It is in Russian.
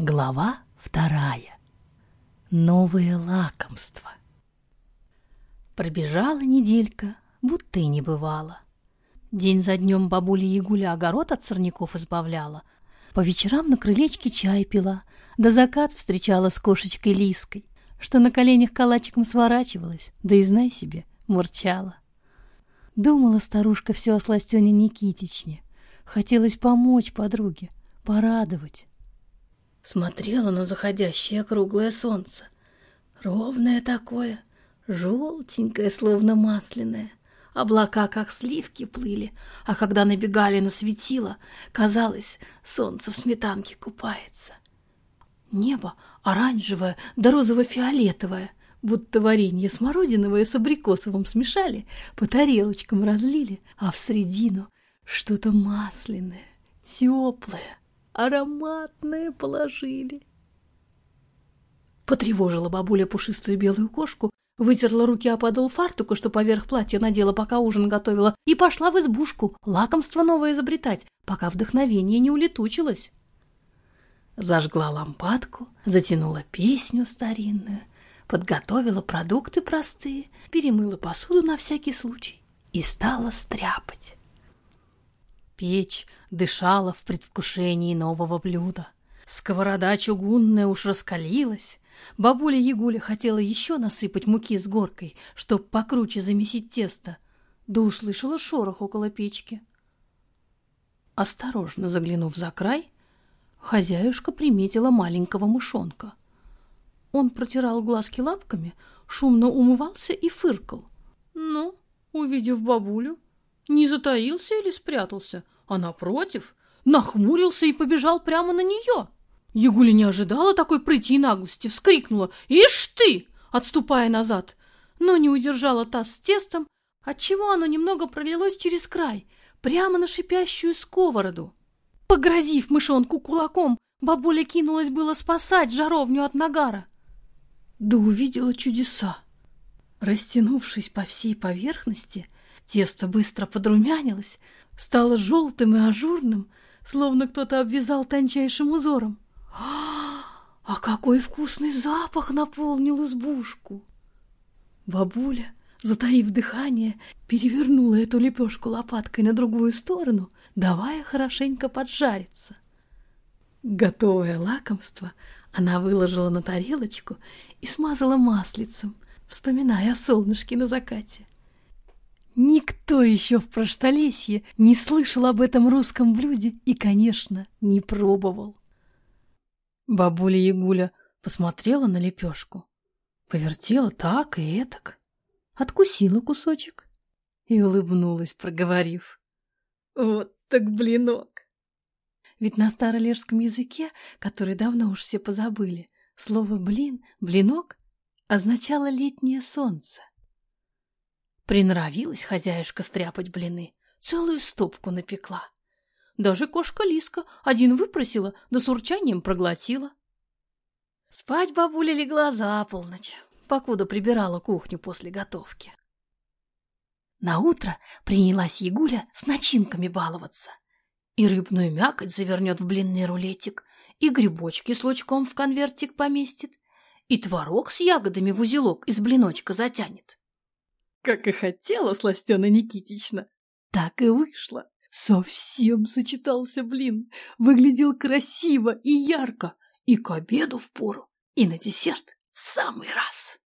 Глава вторая. Новые лакомства. Пробежала неделька, будто и не бывало. День за днем бабуля Ягуля огород от сорняков избавляла, по вечерам на крылечке чай пила, да закат встречала с кошечкой Лиской, что на коленях калачиком сворачивалась, да и, знай себе, мурчала. Думала старушка все о Сластене Никитичне. Хотелось помочь подруге, порадовать. Смотрела на заходящее круглое солнце. Ровное такое, желтенькое, словно масляное. Облака, как сливки, плыли, а когда набегали на светило, казалось, солнце в сметанке купается. Небо оранжевое да розово-фиолетовое, будто варенье смородиновое с абрикосовым смешали, по тарелочкам разлили, а в середину что-то масляное, теплое, ароматное положили. Потревожила бабуля пушистую белую кошку, вытерла руки о подол фартука, что поверх платья надела, пока ужин готовила, и пошла в избушку лакомство новое изобретать, пока вдохновение не улетучилось. Зажгла лампадку, затянула песню старинную, подготовила продукты простые, перемыла посуду на всякий случай и стала стряпать. Печь дышала в предвкушении нового блюда. Сковорода чугунная уж раскалилась. Бабуля Ягуля хотела еще насыпать муки с горкой, чтоб покруче замесить тесто, да услышала шорох около печки. Осторожно заглянув за край, хозяюшка приметила маленького мышонка. Он протирал глазки лапками, шумно умывался и фыркал. Ну, увидев бабулю, не затаился или спрятался, а напротив, нахмурился и побежал прямо на нее. Ягуля не ожидала такой прыти и наглости, вскрикнула «Ишь ты!», отступая назад, но не удержала таз с тестом, отчего оно немного пролилось через край, прямо на шипящую сковороду. Погрозив мышонку кулаком, бабуля кинулась было спасать жаровню от нагара. Да увидела чудеса. Растянувшись по всей поверхности, тесто быстро подрумянилось, стало желтым и ажурным, словно кто-то обвязал тончайшим узором. А какой вкусный запах наполнил избушку! Бабуля, затаив дыхание, перевернула эту лепешку лопаткой на другую сторону, давая хорошенько поджариться. Готовое лакомство она выложила на тарелочку и смазала маслицем, вспоминая о солнышке на закате. Никто еще в Проштолесье не слышал об этом русском блюде и, конечно, не пробовал. Бабуля Ягуля посмотрела на лепешку, повертела так и этак, откусила кусочек и улыбнулась, проговорив. «Вот так блинок!» Ведь на старолежском языке, который давно уж все позабыли, слово «блин», «блинок» означало «летнее солнце». Принравилась хозяюшка стряпать блины, целую стопку напекла. Даже кошка Лиска один выпросила, да с урчанием проглотила. Спать бабуля легла за полночь, покуда прибирала кухню после готовки. На утро принялась Ягуля с начинками баловаться. И рыбную мякоть завернет в блинный рулетик, и грибочки с лучком в конвертик поместит, и творог с ягодами в узелок из блиночка затянет. Как и хотела Сластена Никитична, так и вышло. Совсем сочетался блин, выглядел красиво и ярко, и к обеду в пору, и на десерт в самый раз.